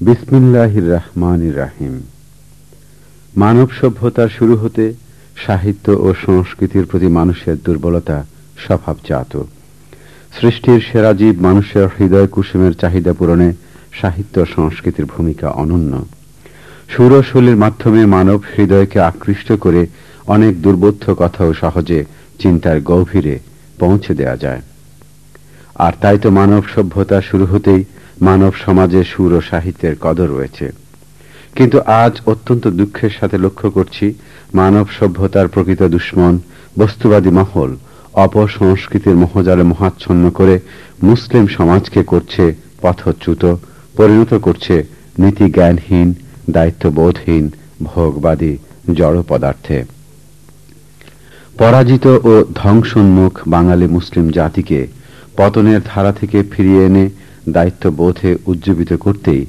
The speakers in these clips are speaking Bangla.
বিসমিল্লাহির রহমান রাহিম। মানব সভ্যতার শুরু হতে সাহিত্য ও সংস্কৃতির প্রতি মানুষের দুর্বলতা স্বভাবজাত। সৃষ্টির সেরা জীব মানুষের হৃদয় কুসুমের চাহিদা পূরণে সাহিত্য সংস্কৃতির ভূমিকা অনন্য। সুরশৈলীর মাধ্যমে মানব হৃদয়কে আকৃষ্ট করে অনেক দুর্বোধ্য কথাও সহজে চিন্তার গভীরে পৌঁছে দেয়া যায়। আর তাই তো মানব সভ্যতা শুরু হতেই মানব সমাজে সুর ও সাহিত্যের কদর রয়েছে। কিন্তু আজ অত্যন্ত দুঃখের সাথে লক্ষ্য করছি, মানব সভ্যতার প্রকৃত দুশ্মন, বস্তুবাদী মহল অপসংস্কৃতির মহজালে মহাচ্ছন্ন করে মুসলিম সমাজকে করছে পথচ্যুত, পরিণত করছে নীতি জ্ঞানহীন দায়িত্ববোধহীন, ভোগবাদী, জড় পদার্থে। পরাজিত ও ধ্বংসোন্মুখ বাঙালি মুসলিম জাতিকে পতনের ধারা থেকে ফিরিয়ে এনে দায়িত্ববোধে উজ্জীবিত করতেই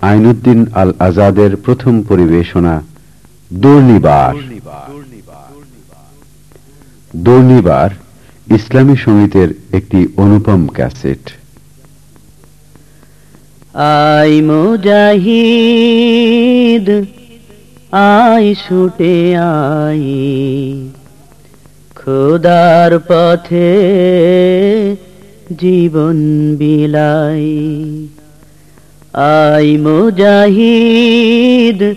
আইনুদ্দিন আল আজাদের প্রথম পরিবেশনা দুর্নিবার। দুর্নিবার ইসলামী সঙ্গীতের একটি অনুপম ক্যাসেট। আই মুজাহিদ, আই ছুটে আই। খোদার পথে জীবন বিলাই। আই মুজাহিদ,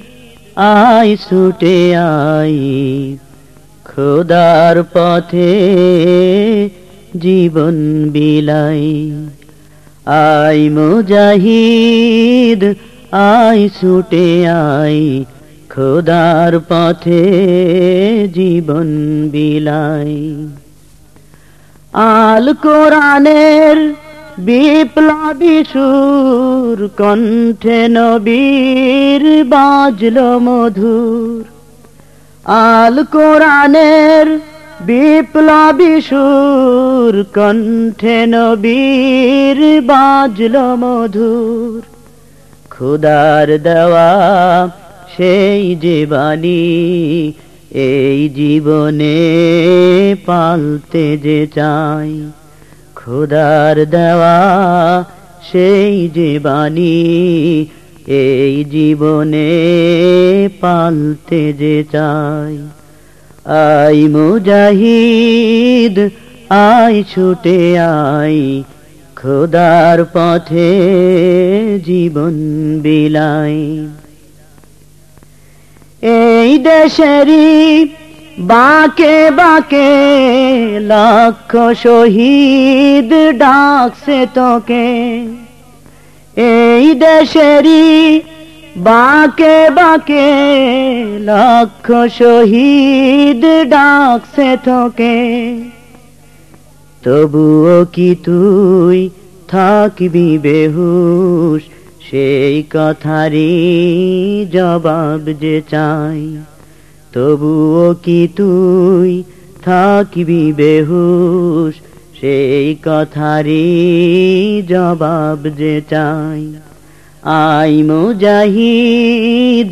আই ছুটে আই। খোদার পথে জীবন বিলাই। আই মুজাহিদ, আই ছুটে আই। খোদার পথে জীবন বিলাই। আল কোরআনের বিপ্লবী সুর কণ্ঠে নবীর বাজল মধুর। আল কোরআনের বিপ্লবী সুর কণ্ঠে নবীর বাজল মধুর। খুদার দেওয়া সেই বাণী এই জীবনে পালতে যে চাই, খুদার দেওয়া সেই যে বাণী, এই জীবনে পালতে যে চাই। আই মুজাহিদ, আই ছুটে আই, খোদার পথে জীবন বিলাই এই দেশেরই বাকে বাকে লক্ষ শহীদ ডাকছে তোকে। এই দেশেরই বাকে বাকে লক্ষ শহীদ ডাকছে তোকে। তবুও কি তুই থাকবি বেহুশ সেই কথারই জবাব যে চাই, তবুও কি তুই থাকবি বেহুশ? সেই কথারই জবাব যে চাই, আই মুজাহিদ,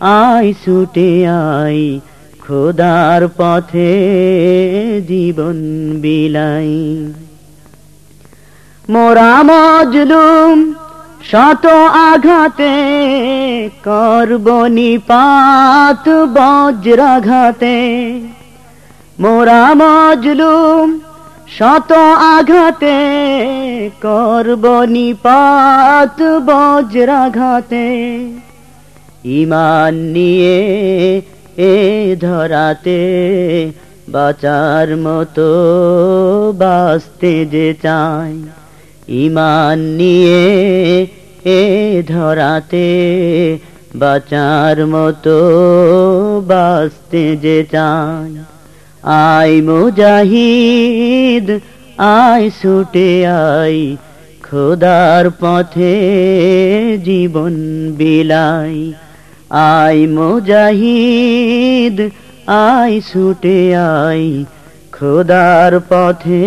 আই ছুটে আই, খোদার পথে জীবন বিলাই মোরা মজলুম শত আঘাতে করবনি পাত বজ্রাঘাতে। মোরা মজলুম, শত আঘাতে করবনি পাত বজ্রাঘাতে। ইমান নিয়ে এ ধরাতে বাঁচার মতো বাঁচতে যে চাই। ইমান নিয়ে এ ধরাতে বাঁচার মতো বাঁচতে যে চাই। আই মুজাহিদ আই ছুটে আই খোদার পথে জীবন বিলাই আই মুজাহিদ আই ছুটে আই খোদার পথে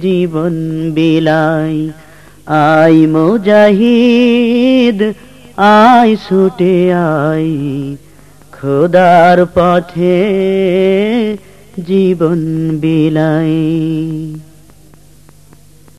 জীবন বিলাই। আই মুজাহিদ আই ছুটে আই খোদার পথে জীবন বিলাই।